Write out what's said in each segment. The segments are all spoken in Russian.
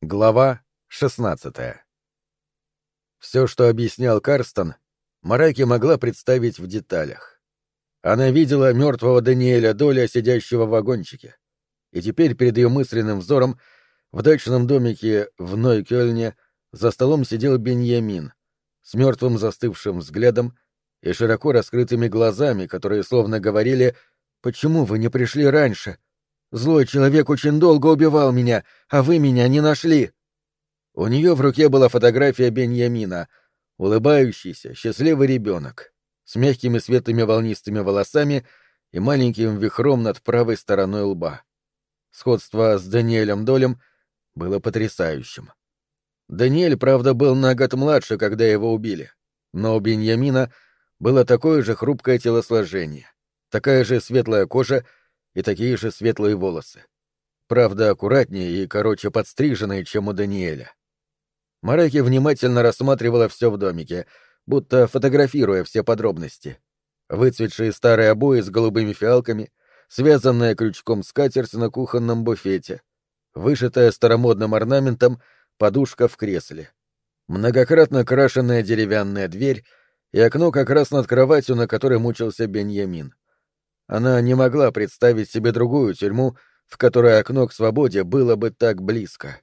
Глава 16 Все, что объяснял Карстон, Марайки могла представить в деталях. Она видела мертвого Даниэля Доля, сидящего в вагончике, и теперь перед ее мысленным взором в дачном домике в Нойкёльне за столом сидел Беньямин с мертвым застывшим взглядом и широко раскрытыми глазами, которые словно говорили «Почему вы не пришли раньше? Злой человек очень долго убивал меня, а вы меня не нашли». У нее в руке была фотография Беньямина, улыбающийся, счастливый ребенок, с мягкими светлыми волнистыми волосами и маленьким вихром над правой стороной лба. Сходство с Даниэлем Долем было потрясающим. Даниэль, правда, был на год младше, когда его убили, но у Беньямина было такое же хрупкое телосложение, такая же светлая кожа и такие же светлые волосы. Правда, аккуратнее и короче подстриженные, чем у Даниэля. Мараки внимательно рассматривала все в домике, будто фотографируя все подробности. Выцветшие старые обои с голубыми фиалками, связанная крючком скатерть на кухонном буфете, вышитая старомодным орнаментом подушка в кресле, многократно крашенная деревянная дверь и окно как раз над кроватью, на которой мучился Беньямин. Она не могла представить себе другую тюрьму, в которой окно к свободе было бы так близко.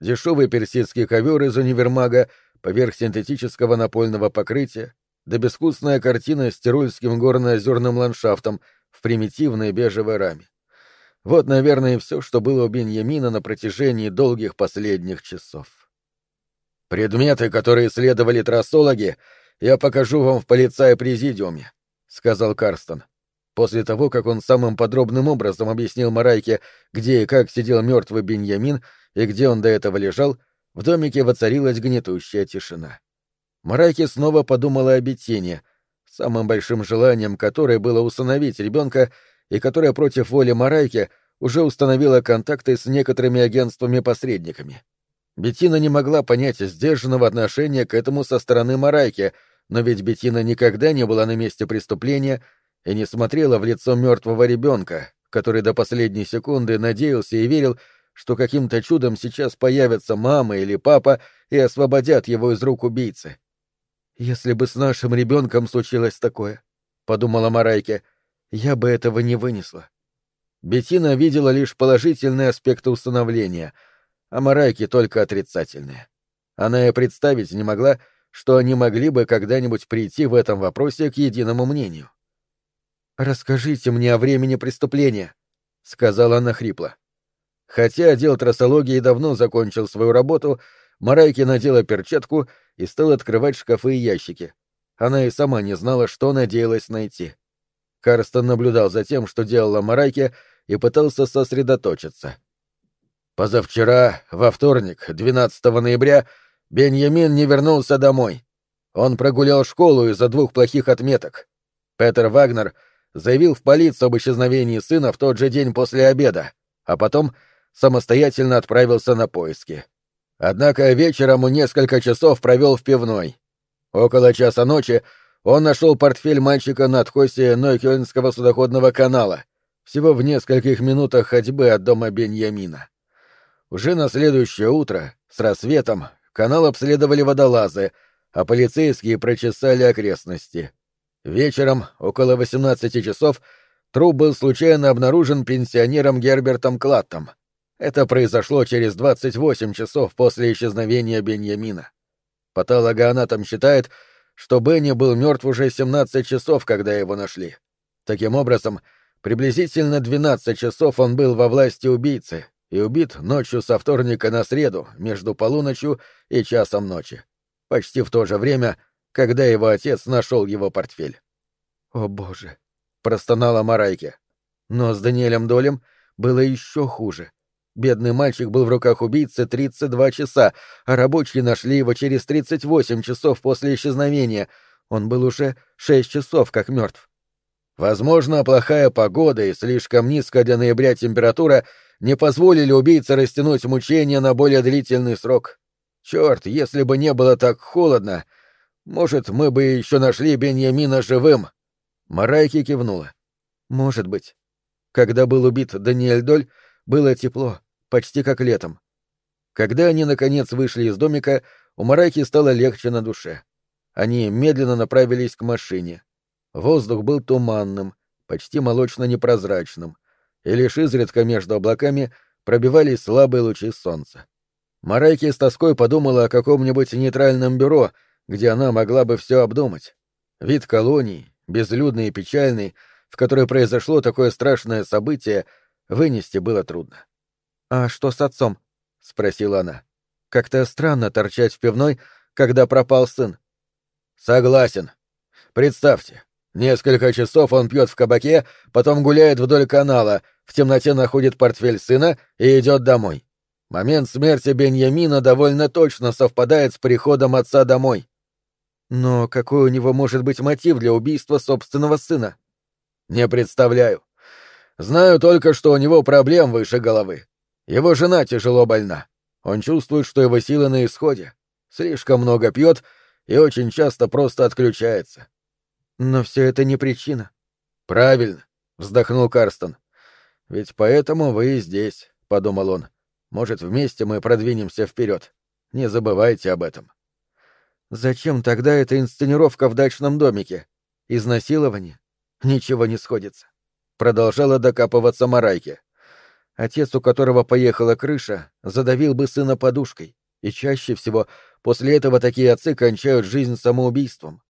Дешевый персидский ковер из универмага поверх синтетического напольного покрытия, да безвкусная картина с тирольским горно-озерным ландшафтом в примитивной бежевой раме. Вот, наверное, и все, что было у Беньямина на протяжении долгих последних часов. «Предметы, которые исследовали трассологи, я покажу вам в полицай-президиуме», — сказал Карстон. После того, как он самым подробным образом объяснил Марайке, где и как сидел мертвый Беньямин и где он до этого лежал, в домике воцарилась гнетущая тишина. Марайке снова подумала о Беттине, самым большим желанием которой было усыновить ребенка и которая против воли Марайки уже установила контакты с некоторыми агентствами-посредниками. Беттина не могла понять сдержанного отношения к этому со стороны Марайки, но ведь Беттина никогда не была на месте преступления — и не смотрела в лицо мертвого ребенка, который до последней секунды надеялся и верил, что каким-то чудом сейчас появятся мама или папа и освободят его из рук убийцы. «Если бы с нашим ребенком случилось такое», — подумала Марайке, — «я бы этого не вынесла». Бетина видела лишь положительные аспекты установления, а Марайке только отрицательные. Она и представить не могла, что они могли бы когда-нибудь прийти в этом вопросе к единому мнению. «Расскажите мне о времени преступления», — сказала она хрипло. Хотя отдел трассологии давно закончил свою работу, Марайки надела перчатку и стала открывать шкафы и ящики. Она и сама не знала, что надеялась найти. Карстон наблюдал за тем, что делала Марайки, и пытался сосредоточиться. Позавчера, во вторник, 12 ноября, Беньямин не вернулся домой. Он прогулял школу из-за двух плохих отметок. Петер Вагнер — заявил в полицию об исчезновении сына в тот же день после обеда, а потом самостоятельно отправился на поиски. Однако вечером он несколько часов провел в пивной. Около часа ночи он нашел портфель мальчика на откосе Нойкёльнского судоходного канала, всего в нескольких минутах ходьбы от дома Беньямина. Уже на следующее утро, с рассветом, канал обследовали водолазы, а полицейские прочесали окрестности. Вечером, около 18 часов, труп был случайно обнаружен пенсионером Гербертом Клаттом. Это произошло через 28 часов после исчезновения Беньямина. Патологоанатом считает, что Бенни был мертв уже 17 часов, когда его нашли. Таким образом, приблизительно 12 часов он был во власти убийцы и убит ночью со вторника на среду, между полуночью и часом ночи. Почти в то же время, когда его отец нашел его портфель. «О, боже!» — простонала Марайке. Но с Даниэлем Долем было еще хуже. Бедный мальчик был в руках убийцы 32 часа, а рабочие нашли его через 38 часов после исчезновения. Он был уже 6 часов как мертв. Возможно, плохая погода и слишком низкая для ноября температура не позволили убийце растянуть мучения на более длительный срок. Черт, если бы не было так холодно, может, мы бы еще нашли Беньямина живым. Марайки кивнула. Может быть. Когда был убит Даниэль Доль, было тепло, почти как летом. Когда они, наконец, вышли из домика, у Марайки стало легче на душе. Они медленно направились к машине. Воздух был туманным, почти молочно-непрозрачным, и лишь изредка между облаками пробивались слабые лучи солнца. Марайки с тоской подумала о каком-нибудь нейтральном бюро, где она могла бы все обдумать. Вид колонии, безлюдный и печальный, в которой произошло такое страшное событие, вынести было трудно. «А что с отцом?» — спросила она. «Как-то странно торчать в пивной, когда пропал сын». «Согласен. Представьте, несколько часов он пьет в кабаке, потом гуляет вдоль канала, в темноте находит портфель сына и идет домой. Момент смерти Беньямина довольно точно совпадает с приходом отца домой. Но какой у него может быть мотив для убийства собственного сына? Не представляю. Знаю только, что у него проблем выше головы. Его жена тяжело больна. Он чувствует, что его силы на исходе. Слишком много пьет и очень часто просто отключается. Но все это не причина. Правильно, вздохнул Карстон. Ведь поэтому вы и здесь, подумал он. Может, вместе мы продвинемся вперед. Не забывайте об этом. Зачем тогда эта инсценировка в дачном домике? Изнасилование? Ничего не сходится. Продолжала докапываться Марайке. Отец, у которого поехала крыша, задавил бы сына подушкой, и чаще всего после этого такие отцы кончают жизнь самоубийством.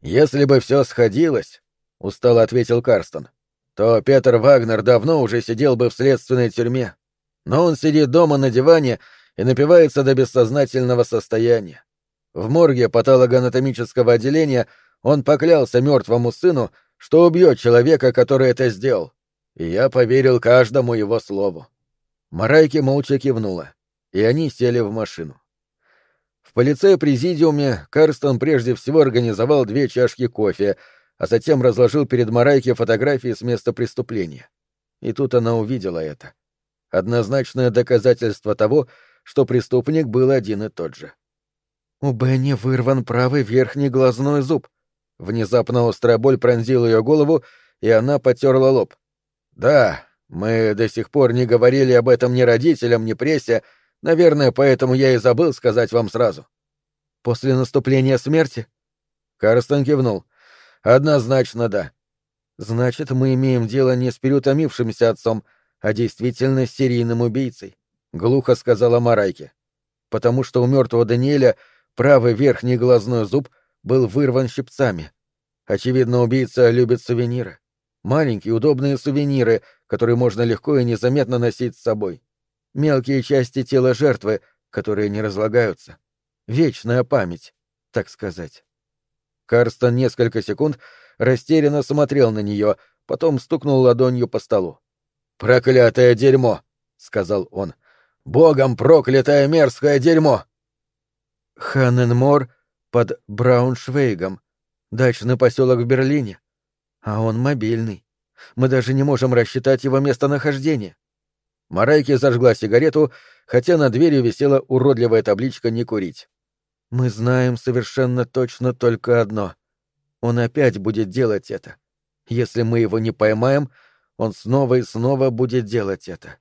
«Если бы все сходилось», — устало ответил Карстон, — «то Петр Вагнер давно уже сидел бы в следственной тюрьме. Но он сидит дома на диване и напивается до бессознательного состояния. В морге патологоанатомического отделения он поклялся мертвому сыну, что убьет человека, который это сделал и я поверил каждому его слову. Марайки молча кивнула, и они сели в машину. В полицей-президиуме Карстон прежде всего организовал две чашки кофе, а затем разложил перед Марайки фотографии с места преступления. И тут она увидела это. Однозначное доказательство того, что преступник был один и тот же. У Бенни вырван правый верхний глазной зуб. Внезапно острая боль пронзила ее голову, и она потерла лоб. Да, мы до сих пор не говорили об этом ни родителям, ни прессе, наверное, поэтому я и забыл сказать вам сразу. После наступления смерти? Карстон кивнул. Однозначно да. Значит, мы имеем дело не с переутомившимся отцом, а действительно с серийным убийцей, глухо сказала Марайке. Потому что у мертвого Даниэля правый верхний глазной зуб был вырван щипцами. Очевидно, убийца любит сувениры. Маленькие удобные сувениры, которые можно легко и незаметно носить с собой. Мелкие части тела жертвы, которые не разлагаются. Вечная память, так сказать. Карстон несколько секунд растерянно смотрел на нее, потом стукнул ладонью по столу. «Проклятое дерьмо!» — сказал он. «Богом проклятое мерзкое дерьмо!» Ханненмор под Брауншвейгом, дачный поселок в Берлине. А он мобильный. Мы даже не можем рассчитать его местонахождение. Марайки зажгла сигарету, хотя на дверью висела уродливая табличка «Не курить». Мы знаем совершенно точно только одно. Он опять будет делать это. Если мы его не поймаем, он снова и снова будет делать это.